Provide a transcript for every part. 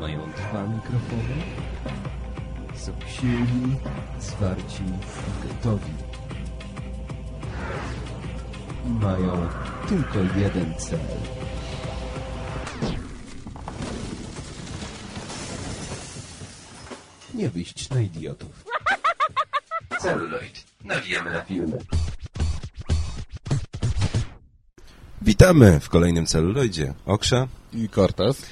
Mają dwa mikrofony. Są silni, zwarci i gotowi. Mają tylko jeden cel. Nie wyjść na idiotów. Celuloid. Nawijamy na filmy. Witamy w kolejnym celuloidzie. Oksza. i Cortez.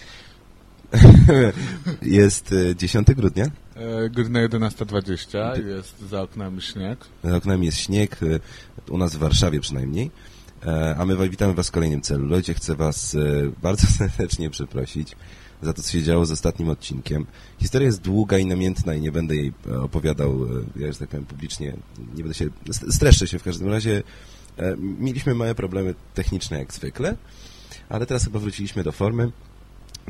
Jest e, 10 grudnia. E, godzina 11.20, jest za oknami śnieg. Za oknami jest śnieg, e, u nas w Warszawie przynajmniej. E, A my witamy Was w kolejnym celuloidzie. Chcę Was e, bardzo serdecznie przeprosić za to, co się działo z ostatnim odcinkiem. Historia jest długa i namiętna i nie będę jej e, opowiadał, e, ja że tak powiem, publicznie. Nie będę się, st- streszczę się w każdym razie. E, Mieliśmy małe problemy techniczne jak zwykle, ale teraz chyba wróciliśmy do formy.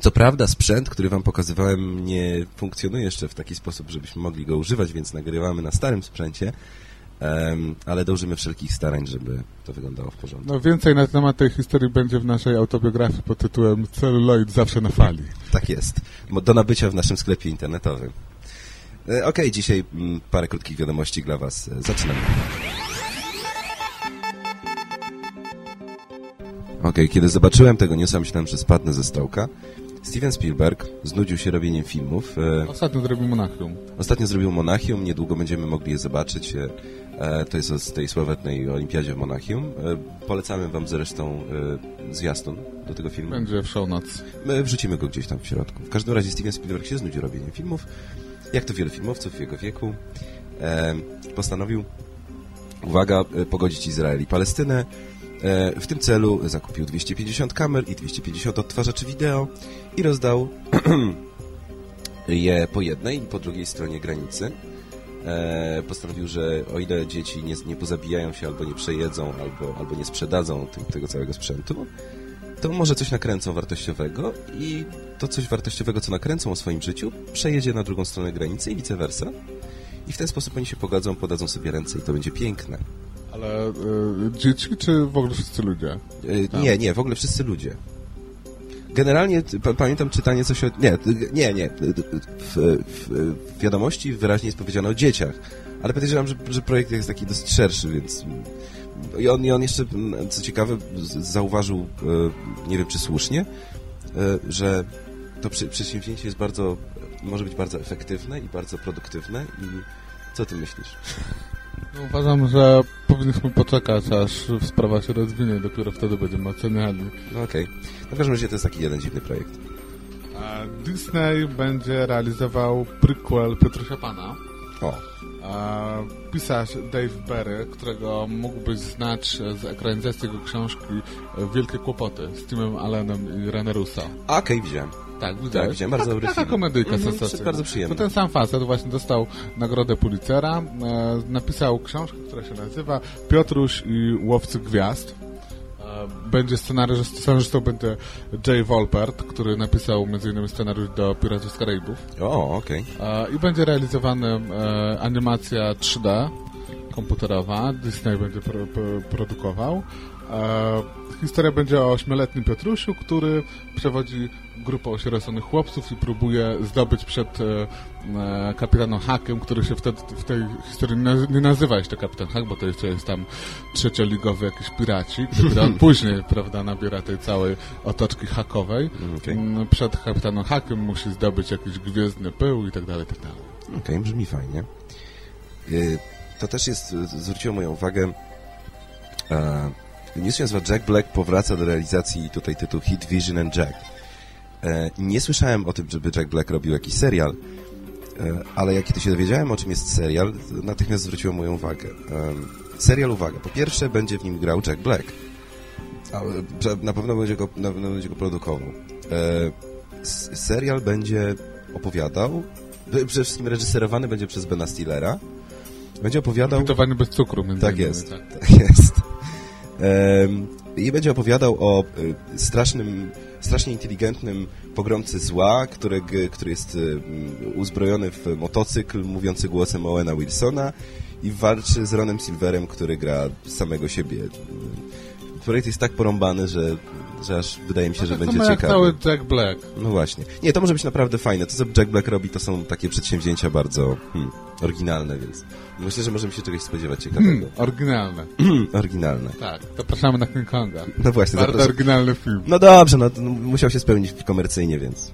Co prawda sprzęt, który wam pokazywałem, nie funkcjonuje jeszcze w taki sposób, żebyśmy mogli go używać, więc nagrywamy na starym sprzęcie, ale dążymy wszelkich starań, żeby to wyglądało w porządku. No więcej na temat tej historii będzie w naszej autobiografii pod tytułem Celuloid zawsze na fali. Tak jest. Do nabycia w naszym sklepie internetowym. E, Okej, dzisiaj mm, parę krótkich wiadomości dla was. E, Zaczynamy. Okej, kiedy zobaczyłem tego newsa, myślałem, że spadnę ze stołka. Steven Spielberg znudził się robieniem filmów. E, Ostatnio zrobił Monachium. Ostatnio zrobił Monachium, niedługo będziemy mogli je zobaczyć. E, e, To jest z tej sławetnej olimpiadzie w Monachium. Polecamy wam zresztą zwiastun do tego filmu. Będzie w show notes. My wrzucimy go gdzieś tam w środku. W każdym razie Steven Spielberg się znudził robieniem filmów. Jak to wielu filmowców w jego wieku. Postanowił, uwaga, pogodzić Izrael i Palestynę. E, w tym celu zakupił 250 kamer i 250 odtwarzaczy wideo i rozdał je po jednej i po drugiej stronie granicy. E, postanowił, że o ile dzieci nie, nie pozabijają się albo nie przejedzą, albo, albo nie sprzedadzą tego całego sprzętu, to może coś nakręcą wartościowego i to coś wartościowego, co nakręcą o swoim życiu, przejedzie na drugą stronę granicy i vice versa. I w ten sposób oni się pogodzą, podadzą sobie ręce i to będzie piękne. Ale y, dzieci czy w ogóle wszyscy ludzie? E, Nie, nie, w ogóle wszyscy ludzie. Generalnie pamiętam czytanie coś o... Nie, nie, nie. W, w, wiadomości wyraźnie jest powiedziane o dzieciach. Ale podejrzewam, że, że projekt jest taki dosyć szerszy, więc... I on, i on jeszcze, m, co ciekawe, zauważył, e, nie wiem czy słusznie, e, że to przedsięwzięcie jest bardzo, może być bardzo efektywne i bardzo produktywne i co ty myślisz? No, uważam, że powinniśmy poczekać, aż sprawa się rozwinie, dopiero wtedy będziemy oceniali. No okej. No w każdym razie to jest taki jeden dziwny projekt. Disney będzie realizował prequel Piotrusia Pana. O, pisarz Dave Berry, którego mógłbyś znać z ekranizacji jego książki Wielkie Kłopoty z Timem Allenem i René Russo. okej, widziałem. Tak, Tak, widziałem, bardzo dobry Taka film. komedyjka Mhm, sensacyjna. bardzo przyjemny. Bo ten sam facet właśnie dostał nagrodę Pulitzera, e, napisał książkę, która się nazywa Piotruś i Łowcy Gwiazd. E, będzie scenariusz, scenarzystą będzie Jay Wolpert, który napisał m.in. scenariusz do Piratów z Karaibów. O, okej. E, I będzie realizowany e, animacja 3D komputerowa. Disney będzie pro, pro, produkował. E, historia będzie o ośmioletnim Piotrusiu, który przewodzi grupę osieroconych chłopców i próbuje zdobyć przed e, e, kapitanem Hakiem, który się wtedy w tej historii nie nazywa jeszcze kapitan Hak, bo to jeszcze jest tam trzecioligowy jakiś piraci, który on później, prawda, nabiera tej całej otoczki hakowej. Okej. Mm, Przed kapitanem Hakiem musi zdobyć jakiś gwiezdny pył i tak dalej, tak dalej. Okej, brzmi fajnie. To też jest, zwróciło moją uwagę, news nazywa Jack Black powraca do realizacji tutaj tytuł Hit Vision and Jack. E, Nie słyszałem o tym, żeby Jack Black robił jakiś serial, e, ale jak kiedy się dowiedziałem, o czym jest serial, to natychmiast zwróciło moją uwagę. Serial, uwaga, po pierwsze będzie w nim grał Jack Black, a, e, na pewno będzie go, na pewno będzie go produkował. Serial będzie opowiadał, przede wszystkim reżyserowany będzie przez Bena Stillera. Będzie opowiadał... Gotowanie bez cukru, między Tak innymi, jest, tak. tak jest. I będzie opowiadał o y, strasznym, strasznie inteligentnym pogromcy zła, który, który jest mm, uzbrojony w motocykl, mówiący głosem Owena Wilsona i walczy z Ronem Silverem, który gra samego siebie. Projekt jest tak porąbany, że, że aż wydaje mi się, że Tak będzie ciekawy. cały Jack Black. No właśnie. Nie, to może być naprawdę fajne. To, co Jack Black robi, to są takie przedsięwzięcia bardzo hmm, oryginalne, więc myślę, że możemy się czegoś spodziewać ciekawego. Hmm, oryginalne. oryginalne. Tak, zapraszamy na King Konga. No właśnie, Bardzo oryginalny film. No dobrze, no, no musiał się spełnić komercyjnie, więc...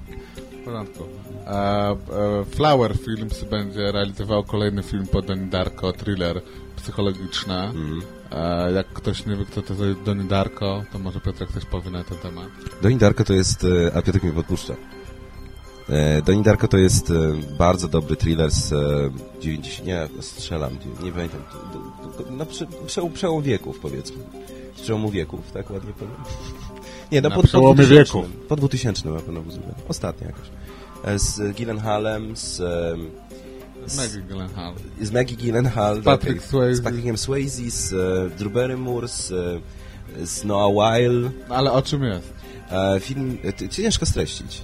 W porządku. E, e, Flower Films będzie realizował kolejny film pod Darko, thriller psychologiczny. Mhm. E, jak ktoś nie wie, kto to jest Donnie Darko, to może Piotrek coś powie na ten temat. Donnie Darko to jest... e, A Piotr mnie podpuszcza. E, Donnie Darko to jest e, bardzo dobry thriller z e, 90... Nie, strzelam, nie, pamiętam. Na prze, prze, przełom wieków, powiedzmy. Z przełomu wieków, tak ładnie powiem? Nie, no Na po, po przełomie 2000, wieków. Po 2000 na pewno. Ostatnio jakoś. Z Gyllenhaalem, z... z Maggie Gyllenhaal. z Maggie Gyllenhaal, Z Patrick tak, Swayze. z Patrickiem Swayze, z e, Drew Barrymore, z, e, z Noah Weil. No, ale o czym jest? E, film e, ciężko streścić.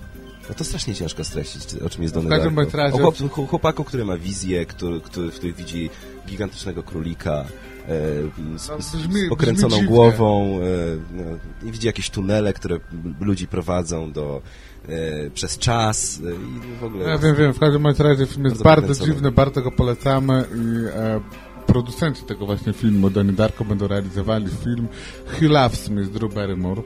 No to strasznie ciężko streścić, o czym jest Donnie każdym Darko. O chłop, chłop- chłopaku, który ma wizję, który, który, w której widzi gigantycznego królika e, z, No, z, brzmi- z pokręconą głową e, no, i widzi jakieś tunele, które ludzi prowadzą do, e, przez czas e, i w ogóle... Ja wiem, wiem, w każdym razie film jest Bardzo bardzo dziwny, bardzo go polecamy i e, producenci tego właśnie filmu, Donnie Darko, będą realizowali film He Loves Me z Drew Barrymore.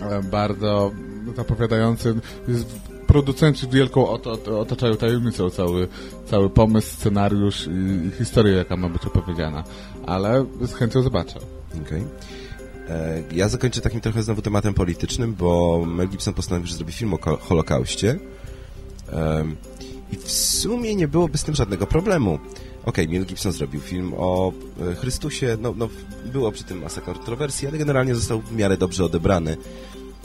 E, bardzo zapowiadający. Jest, producenci wielką oto, otaczają tajemnicą cały, cały pomysł, scenariusz i, i historię, jaka ma być opowiedziana. Ale z chęcią zobaczę. Okej. E, Ja zakończę takim trochę znowu tematem politycznym, bo Mel Gibson postanowił, że zrobi film o Holokauście. I w sumie nie byłoby z tym żadnego problemu. Okej, Mel Gibson zrobił film o e, Chrystusie, no, no było przy tym masa kontrowersji, ale generalnie został w miarę dobrze odebrany.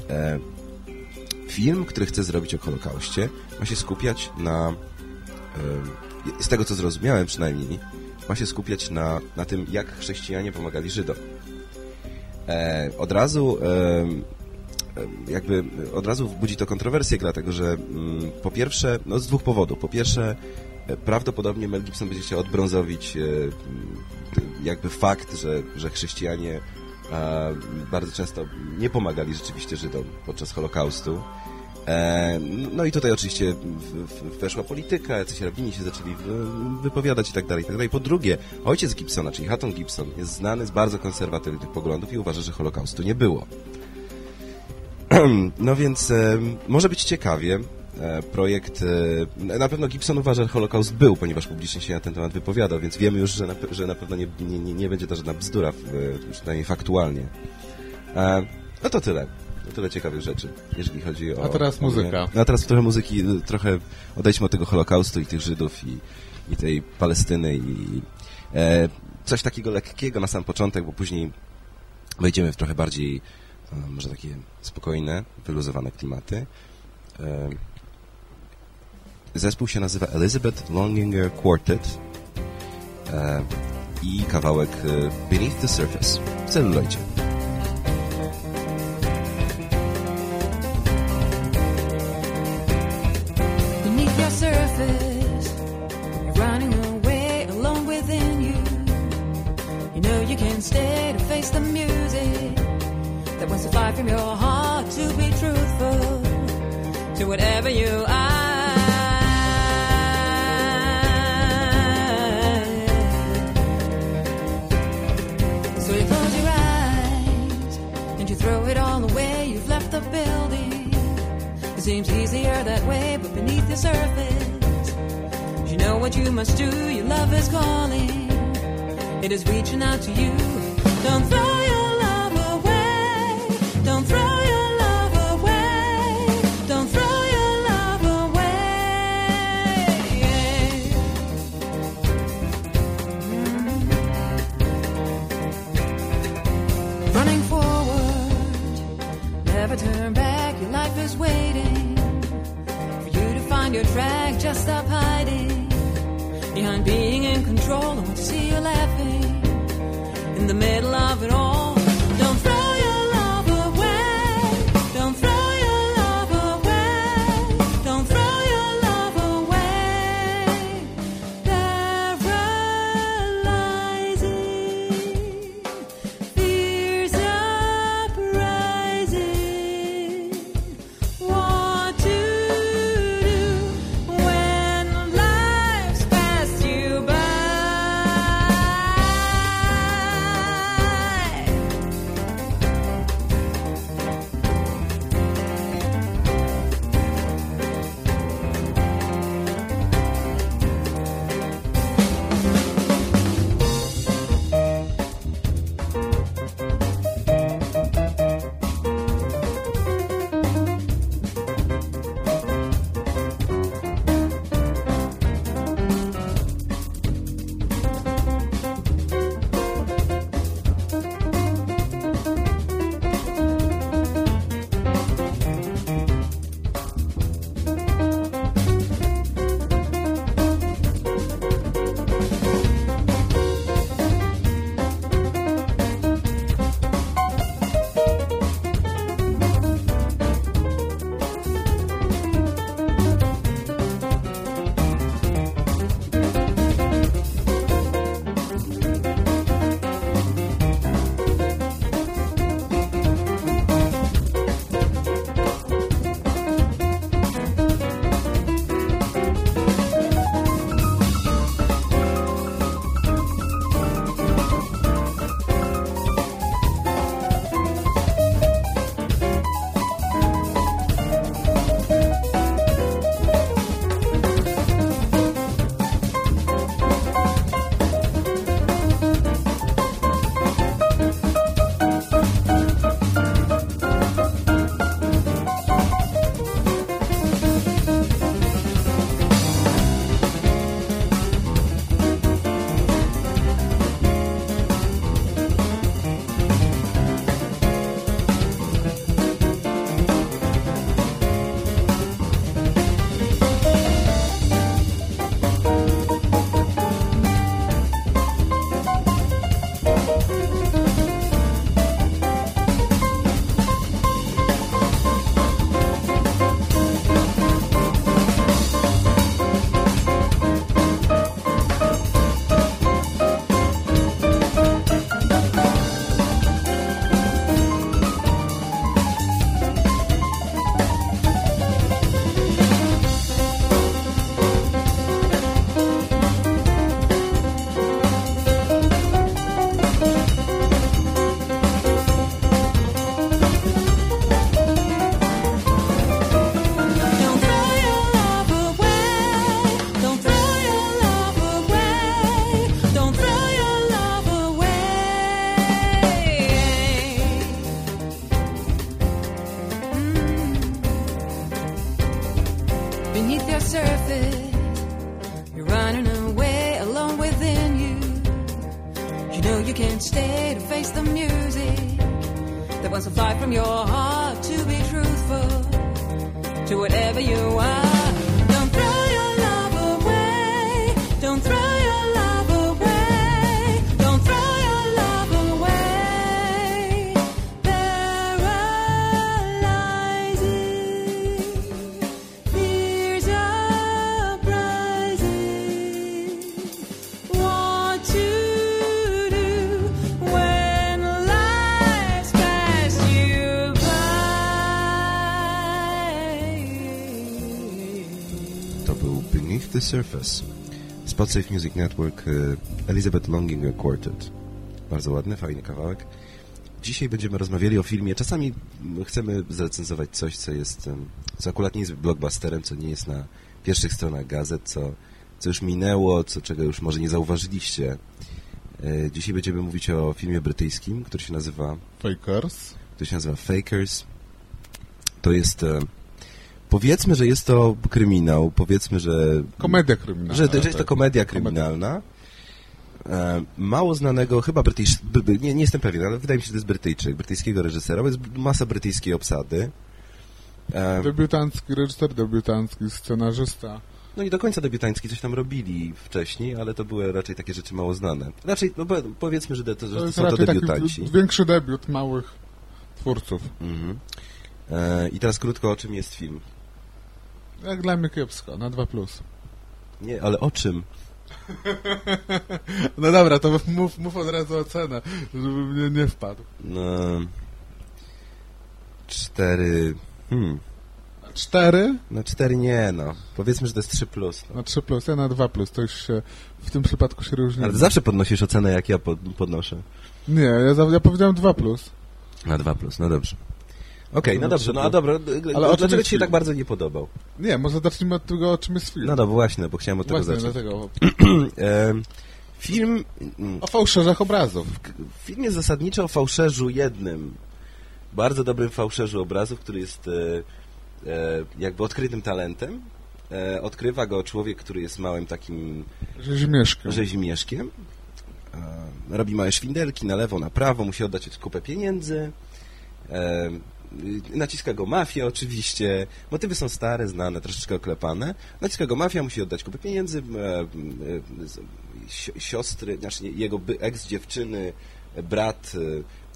E, Film, który chce zrobić o Holokauście, ma się skupiać na, e, z tego co zrozumiałem przynajmniej, ma się skupiać na, na tym, jak chrześcijanie pomagali Żydom. E, od razu e, e, jakby od razu budzi to kontrowersję, dlatego że mm, po pierwsze, no z dwóch powodów. Po pierwsze, prawdopodobnie Mel Gibson będzie chciał odbrązowić jakby fakt, że, że chrześcijanie bardzo często nie pomagali rzeczywiście Żydom podczas Holokaustu. E, No i tutaj oczywiście weszła polityka, jacyś rabini się zaczęli wy- wypowiadać i tak dalej, i tak dalej. Po drugie, ojciec Gibsona, czyli Hatton Gibson, jest znany z bardzo konserwatywnych poglądów i uważa, że Holokaustu nie było. No więc e, może być ciekawie. E, projekt, na pewno Gibson uważa, że Holokaust był, ponieważ publicznie się na ten temat wypowiadał, więc wiemy już, że na, że na pewno nie, nie, nie- będzie to żadna bzdura, przynajmniej faktualnie. No to tyle. To tyle ciekawych rzeczy, jeżeli chodzi o... A teraz muzyka. No a teraz trochę muzyki, y, trochę odejdźmy od tego Holokaustu i tych Żydów i, i tej Palestyny i e, coś takiego lekkiego na sam początek, bo później wejdziemy w trochę bardziej e, może takie spokojne, wyluzowane klimaty. E, Zespół się nazywa Elizabeth Longinger Quartet e, i kawałek e, Beneath the Surface w celuloidzie. Whatever you are. So you close your eyes and you throw it all away. You've left the building. It seems easier that way, but beneath the surface, you know what you must do. Your love is calling, it is reaching out to you. Don't throw ever turn back, your life is waiting for you to find your track. Just stop hiding behind being in control. I want to see you laughing in the middle of it all. You can't stay to face the music that wants to fly from your heart to be truthful to whatever you are. The Surface. Spot Safe Music Network y, Elizabeth Longinger Quartet. Bardzo ładny, fajny kawałek. Dzisiaj będziemy rozmawiali o filmie. Czasami chcemy zrecenzować coś, co jest, co akurat nie jest blockbusterem, co nie jest na pierwszych stronach gazet, co, co już minęło, co, czego już może nie zauważyliście. E, Dzisiaj będziemy mówić o filmie brytyjskim, który się nazywa Fakers. który się nazywa Fakers. To jest... Powiedzmy, że jest to kryminał, powiedzmy, że... Komedia kryminalna. Że, że jest to tak. komedia kryminalna. E, mało znanego, chyba Brytyjsz... Nie, nie jestem pewien, ale wydaje mi się, że to jest Brytyjczyk, brytyjskiego reżysera, bo jest masa brytyjskiej obsady. E, Debiutancki reżyser, debiutancki scenarzysta. no i do końca debiutański coś tam robili wcześniej, ale to były raczej takie rzeczy mało znane. Raczej, no, po- powiedzmy, że, de, to, że To to są to taki debiutanci. w- większy debiut małych twórców. Mhm. E, I teraz krótko, o czym jest film? Jak dla mnie kiepsko, na 2+. Plus. Nie, ale o czym? No dobra, to mów, mów od razu ocenę, żeby mnie nie wpadł. No, cztery... Hmm. Cztery No cztery nie, no. Powiedzmy, że to jest 3 plus. No. na 3+, plus, ja na 2+. Plus. To już się, w tym przypadku się różni. Ale ty zawsze podnosisz ocenę, jak ja pod, podnoszę. Nie, ja, ja powiedziałem 2+. Plus. Na 2 plus, no dobrze. Okej, no dobrze, no a dobra, Ale o czym dlaczego jest ci się film? tak bardzo nie podobał? Nie, może zacznijmy od tego, o czym jest film. No dobra, właśnie, bo chciałem od tego Właśnie, zacząć. dlatego. Em, film, mm, O fałszerzach obrazów. film jest zasadniczo o fałszerzu jednym, bardzo dobrym fałszerzu obrazów, który jest e, e, jakby odkrytym talentem. E, odkrywa go człowiek, który jest małym takim Rzezimieszkiem. rzezimieszkiem. E, robi małe szwindelki na lewo, na prawo, musi oddać kupę pieniędzy. E, naciska go mafia oczywiście. Motywy są stare, znane, troszeczkę oklepane. Naciska go mafia, musi oddać kupę pieniędzy. E, siostry, znaczy jego ex-dziewczyny, brat e,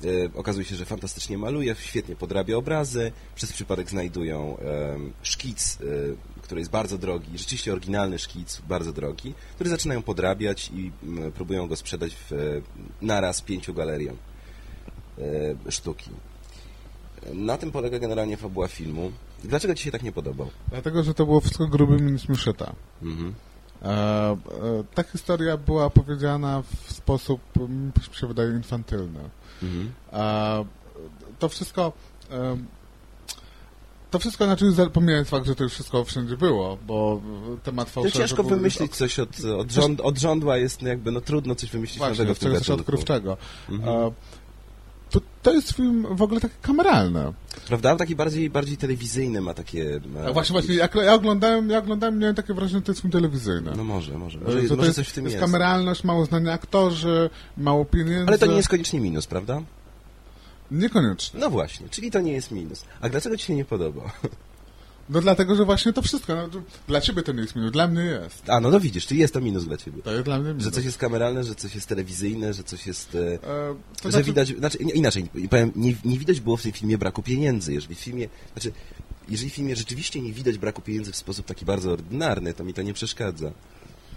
e, okazuje się, że fantastycznie maluje, świetnie podrabia obrazy. Przez przypadek znajdują szkic, który jest bardzo drogi, rzeczywiście oryginalny szkic, bardzo drogi, który zaczynają podrabiać i próbują go sprzedać w, naraz pięciu galeriom e, sztuki. Na tym polega generalnie fabuła filmu. Dlaczego Ci się tak nie podobał? Dlatego, że to było wszystko grubymi niż myszyta. Mhm. E, e, ta historia była opowiedziana w sposób, mi się wydaje, infantylny. Mhm. E, to wszystko... E, to wszystko, znaczy, pomijając fakt, że to już wszystko wszędzie było, bo e, temat To fałszerzy... ciężko był- wymyślić coś od, od, rząd, od rządła, jest no jakby no trudno coś wymyślić Właśnie, nowego w tym coś odkrywczego. Mhm. To, to jest film w ogóle taki kameralny. Prawda? Taki bardziej, bardziej telewizyjny ma takie... e, A właśnie, właśnie, jak ja oglądałem, ja oglądałem, miałem takie wrażenie, że to jest film telewizyjny. No może, może. Może, że to może jest, coś w tym jest jest. kameralność, mało znani aktorzy, mało pieniędzy. Ale to nie jest koniecznie minus, prawda? Niekoniecznie. No właśnie, czyli to nie jest minus. A dlaczego Ci się nie podoba? No dlatego, że właśnie to wszystko, no, dla ciebie to nie jest minus, dla mnie jest. A, no no widzisz, czyli jest to minus dla Ciebie. To jest dla mnie minus. Że coś jest kameralne, że coś jest telewizyjne, że coś jest... E, E, że znaczy, widać, znaczy inaczej, powiem, nie, nie widać było w tym filmie braku pieniędzy. Jeżeli w filmie, znaczy, jeżeli w filmie rzeczywiście nie widać braku pieniędzy w sposób taki bardzo ordynarny, to mi to nie przeszkadza.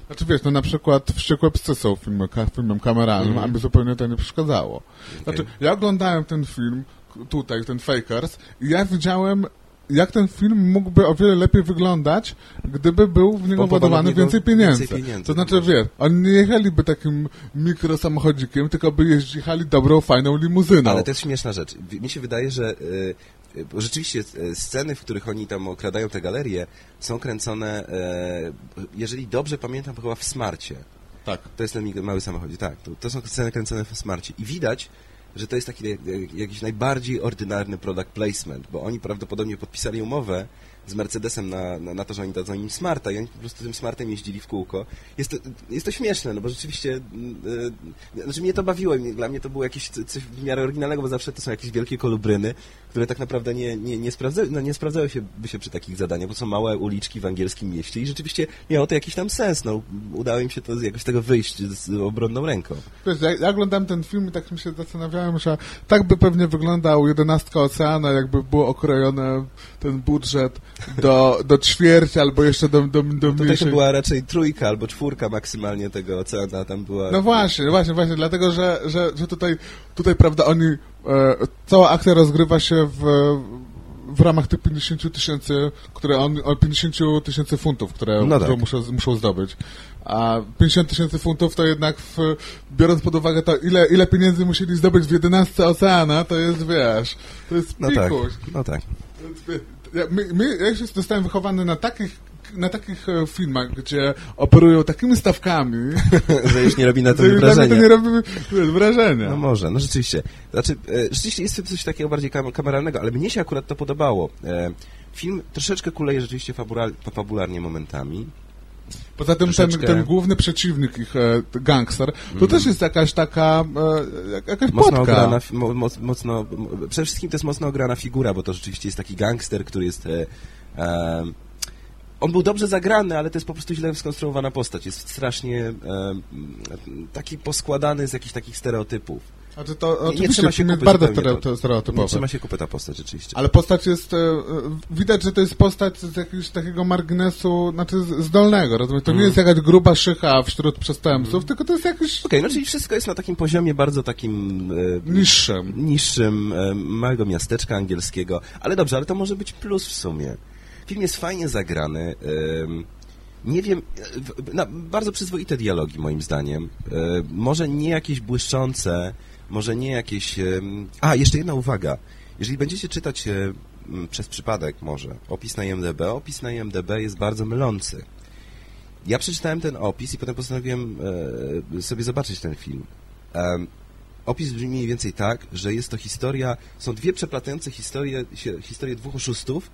Znaczy wiesz, no na przykład Wściekłe Psy są filmem, filmem kameralnym, Mhm. a mi zupełnie to nie przeszkadzało. Znaczy, ja oglądałem ten film, tutaj, ten Fakers, i ja widziałem, jak ten film mógłby o wiele lepiej wyglądać, gdyby był w niego niego więcej pieniędzy. więcej pieniędzy, To znaczy, może. wiesz, oni nie jechaliby takim mikrosamochodzikiem, tylko by jeździli dobrą, fajną limuzyną. Ale to jest śmieszna rzecz. Mi się wydaje, że e, e, rzeczywiście e, sceny, w których oni tam okradają te galerie, są kręcone, e, jeżeli dobrze pamiętam, chyba w Smarcie. Tak. To jest ten mały samochodzik, tak. To, to są sceny kręcone w Smarcie. I widać, że to jest taki jak- jak- jakiś najbardziej ordynarny product placement, bo oni prawdopodobnie podpisali umowę z Mercedesem na, na, na to, że oni dadzą im Smarta i oni po prostu tym Smartem jeździli w kółko. Jest to, jest to śmieszne, no bo rzeczywiście yy, znaczy mnie to bawiło i dla mnie to było jakieś co- coś w miarę oryginalnego, bo zawsze to są jakieś wielkie kolubryny, które tak naprawdę nie, nie, nie, sprawdzały, no, nie sprawdzały się, by się przy takich zadaniach, bo są małe uliczki w angielskim mieście i rzeczywiście miało to jakiś tam sens, no udało im się to jakoś tego wyjść z obronną ręką. Wiesz, ja, ja oglądałem ten film i tak mi się zastanawiałem, że tak by pewnie wyglądał jedenastka oceana, jakby było okrojone ten budżet do, do ćwierci albo jeszcze do, do, do Tutaj to mniejszej... była raczej trójka albo czwórka maksymalnie tego oceana, tam była... No właśnie, właśnie, właśnie, dlatego, że, że, że tutaj, tutaj, prawda, oni, e, cała akcja rozgrywa się w, w ramach tych 50 tysięcy, które on, o 50 tysięcy funtów, które, No tak. muszą, muszą zdobyć. A 50 tysięcy funtów to jednak, w, biorąc pod uwagę to, ile, ile pieniędzy musieli zdobyć w 11 oceana, to jest, wiesz, to jest No tak, pikuś. no tak. Ja, my, my, ja się zostałem wychowany na takich, na takich e, filmach, gdzie operują takimi stawkami, że już nie robi na mnie wrażenia. to nie robi wrażenia. No może, no rzeczywiście. Znaczy, e, rzeczywiście jest coś takiego bardziej kam kameralnego, ale mnie się akurat to podobało. E, film troszeczkę kuleje rzeczywiście fabular fabularnie momentami. Poza tym ten, ten główny przeciwnik ich, e, gangster, to też jest jakaś taka, e, jak- jakaś Mocno płotka. ograna, moc, mocno, mo- przede wszystkim to jest mocno ograna figura, bo to rzeczywiście jest taki gangster, który jest... E, e, on był dobrze zagrany, ale to jest po prostu źle skonstruowana postać. Jest strasznie e, taki poskładany z jakichś takich stereotypów. Znaczy to Nie- nie oczywiście trzyma się bardzo zupełnie stereo- to- stereotypowy. Nie trzyma się kupy ta postać rzeczywiście. Ale postać jest, e, widać, że to jest postać z jakiegoś takiego marginesu, znaczy zdolnego, rozumiesz? To nie Mm. jest jakaś gruba szycha wśród przestępców, tylko to jest jakiś Okej, no czyli wszystko jest na takim poziomie bardzo takim... E, niższym. niższym, e, małego miasteczka angielskiego. Ale dobrze, ale to może być plus w sumie. Film jest fajnie zagrany. nie wiem, e, bardzo przyzwoite dialogi moim zdaniem. E, może nie jakieś błyszczące, może nie jakieś... A, jeszcze jedna uwaga. Jeżeli będziecie czytać przez przypadek może opis na IMDB, opis na IMDB jest bardzo mylący. Ja przeczytałem ten opis i potem postanowiłem e, sobie zobaczyć ten film. Opis brzmi mniej więcej tak, że jest to historia, są dwie przeplatające historie, historie dwóch oszustów,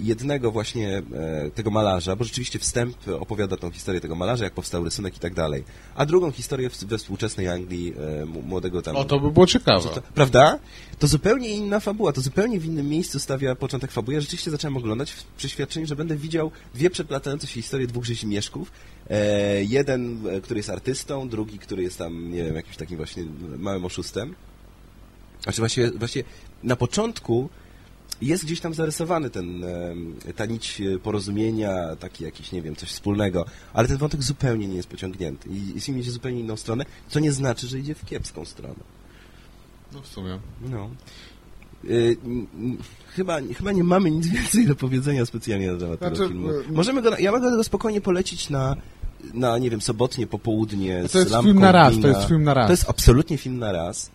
jednego właśnie e, tego malarza, bo rzeczywiście wstęp opowiada tą historię tego malarza, jak powstał rysunek i tak dalej, a drugą historię we współczesnej Anglii e, młodego tam... O, to by było ciekawe. Prawda? To zupełnie inna fabuła, to zupełnie w innym miejscu stawia początek fabuły. Ja rzeczywiście zacząłem oglądać w przeświadczeniu, że będę widział dwie przeplatające się historie dwóch rzezimieszków. E, jeden, e, który jest artystą, drugi, który jest tam, nie wiem, jakimś takim właśnie małym oszustem. Znaczy właśnie, właśnie na początku jest gdzieś tam zarysowany ten, ta nić e, porozumienia, taki jakiś, nie wiem, coś wspólnego, ale ten wątek zupełnie nie jest pociągnięty i, i film idzie zupełnie inną stronę, co nie znaczy, że idzie w kiepską stronę. No w sumie. No. N- chyba, chyba nie mamy nic więcej do powiedzenia specjalnie na temat tego Znaczy, filmu. y, Możemy go, ja mogę go spokojnie polecić na, na nie wiem, sobotnie popołudnie z To jest film na raz, to jest film na raz. To jest absolutnie film na raz.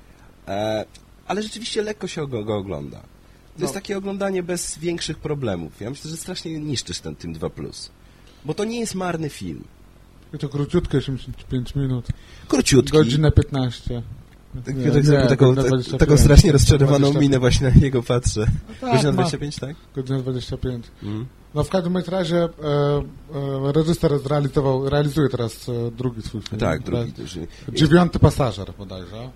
E, ale rzeczywiście lekko się go, go ogląda. To No. jest takie oglądanie bez większych problemów. Ja myślę, że strasznie niszczysz ten tym 2+. Bo to nie jest marny film. I to króciutkie, 85 minut. Króciutki. Godzinę 15. Tak, Piotrek nie, zrobił taką, godzina ta- 25. taką strasznie rozczarowaną 25. minę właśnie na niego patrzę. tak, Godzina ma. 25, tak? Godzina 25. Mhm. No w każdym razie e, e, reżyser zrealizował, realizuje teraz e, drugi swój film. Tak, drugi Teraz-. Dziewiąty pasażer bodajże. E,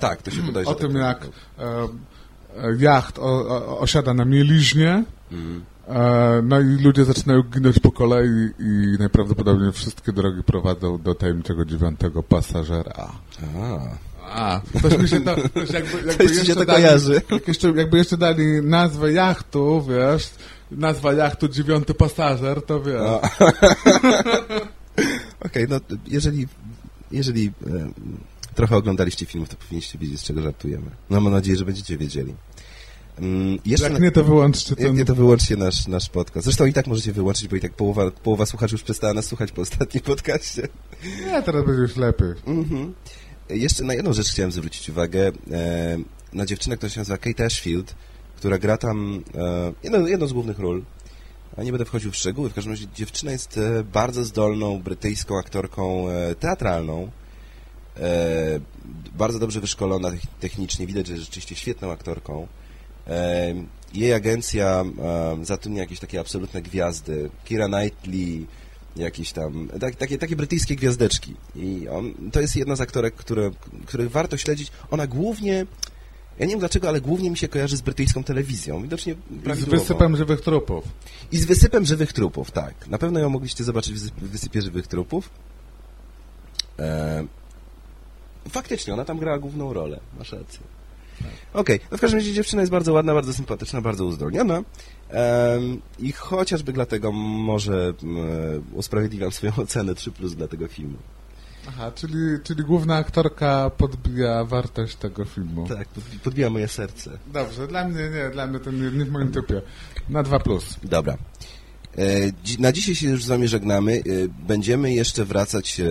tak, to się bodajże O tym tak jak e, e, jacht o, o, osiada na mieliźnie, e, no i ludzie zaczynają ginąć po kolei i najprawdopodobniej wszystkie drogi prowadzą do tajemniczego dziewiątego pasażera. A, A, coś mi się to, coś jakby, jakby Coś ci się jeszcze to dali, kojarzy. jak jeszcze, jakby jeszcze dali nazwę jachtu, wiesz, nazwa jachtu dziewiąty pasażer, to wiesz. Okej, no jeżeli, jeżeli trochę oglądaliście filmów, to powinniście wiedzieć, z czego żartujemy. No mam nadzieję, że będziecie wiedzieli. Mm, jeszcze Jak na- nie, to wyłączcie Jak ten... nie, to wyłączcie nasz, nasz podcast. Zresztą i tak możecie wyłączyć, bo i tak połowa, połowa słuchaczy już przestała nas słuchać po ostatnim podcaście. Nie, teraz będzie już lepiej. Mhm. Jeszcze na jedną rzecz chciałem zwrócić uwagę. E, na dziewczynę, która się nazywa Kate Ashfield, która gra tam e, jedną, jedną z głównych ról. A nie będę wchodził w szczegóły. W każdym razie dziewczyna jest e, bardzo zdolną brytyjską aktorką e, teatralną. E, bardzo dobrze wyszkolona tech- technicznie. Widać, że jest rzeczywiście świetną aktorką. E, jej agencja e, zatrudnia jakieś takie absolutne gwiazdy. Kira Knightley, jakieś tam, tak, takie, takie brytyjskie gwiazdeczki. I on, to jest jedna z aktorek, które, których warto śledzić. Ona głównie, ja nie wiem dlaczego, ale głównie mi się kojarzy z brytyjską telewizją. Widocznie Z prawidłowo. wysypem żywych trupów. I z wysypem żywych trupów, tak. Na pewno ją mogliście zobaczyć w wysypie żywych trupów. E, faktycznie, ona tam grała główną rolę, masz rację. Okej, no w każdym razie dziewczyna jest bardzo ładna, bardzo sympatyczna, bardzo uzdolniona em, i chociażby dlatego może m, usprawiedliwiam swoją ocenę 3 plus dla tego filmu. Aha, czyli, czyli główna aktorka podbija wartość tego filmu. Tak, podbi- podbija moje serce. Dobrze, dla mnie nie, dla mnie to nie, nie w moim typie. Na 2 plus. Dobra. E, Na dzisiaj się już z Wami żegnamy. E, Będziemy jeszcze wracać, e,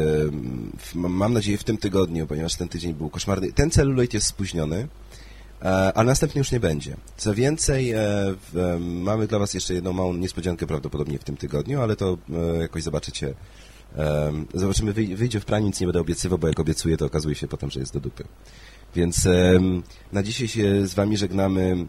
mam nadzieję, w tym tygodniu, ponieważ ten tydzień był koszmarny. Ten celuloid jest spóźniony, a następny już nie będzie. Co więcej, mamy dla Was jeszcze jedną małą niespodziankę prawdopodobnie w tym tygodniu, ale to jakoś zobaczycie. Zobaczymy, wyj- wyjdzie w praniu, nic nie będę obiecywał, bo jak obiecuję, to okazuje się potem, że jest do dupy. Więc na dzisiaj się z Wami żegnamy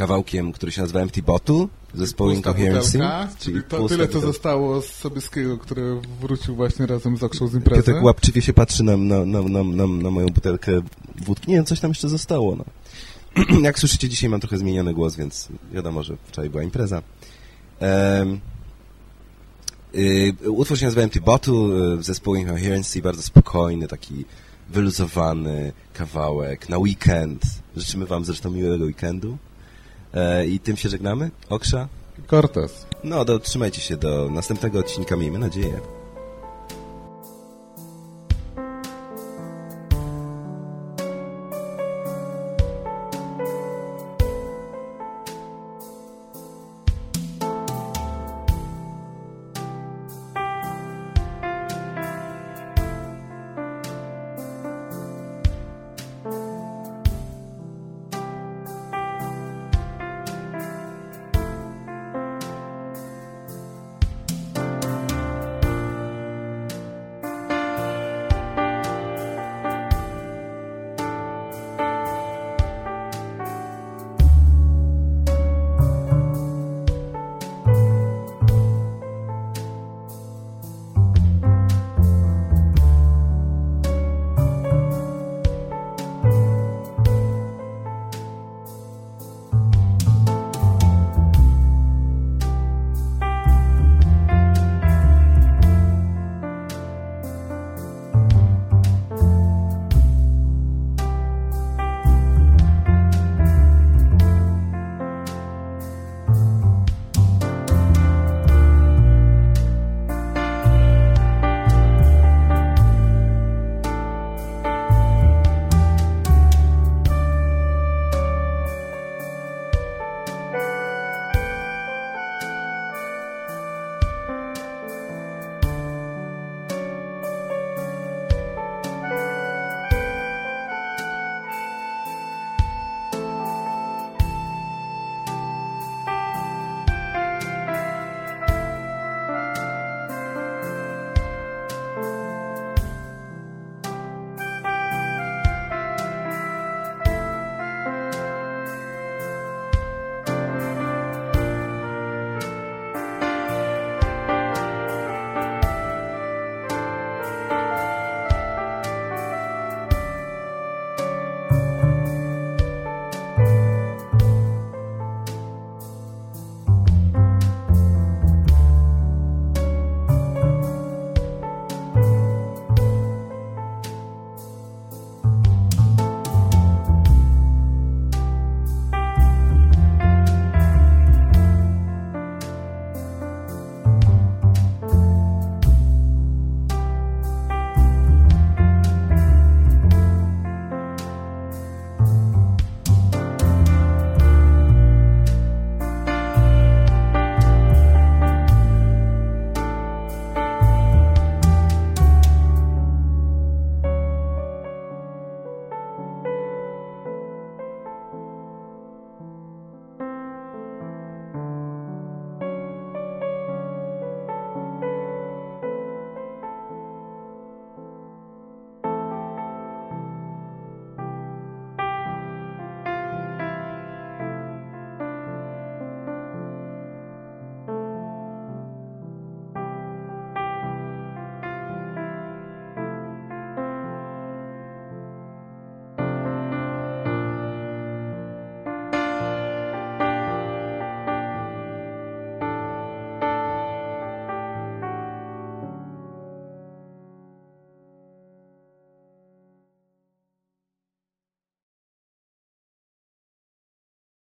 kawałkiem, który się nazywa Empty Bottle zespołu Incoherency. czyli to tyle, co zostało z Sobieskiego, który wrócił właśnie razem z Okszą z imprezy. Piotrek łapczywie się patrzy na, na, na, na, na, moją butelkę wódki. Nie wiem, coś tam jeszcze zostało, no. Jak słyszycie, dzisiaj mam trochę zmieniony głos, więc wiadomo, że wczoraj była impreza. Um, y, utwór się nazywa Empty Bottle y, w zespół Incoherency, bardzo spokojny, taki wyluzowany kawałek na weekend. Życzymy wam zresztą miłego weekendu. E, I tym się żegnamy. Oksza? Cortez. No, to trzymajcie się do następnego odcinka, miejmy nadzieję.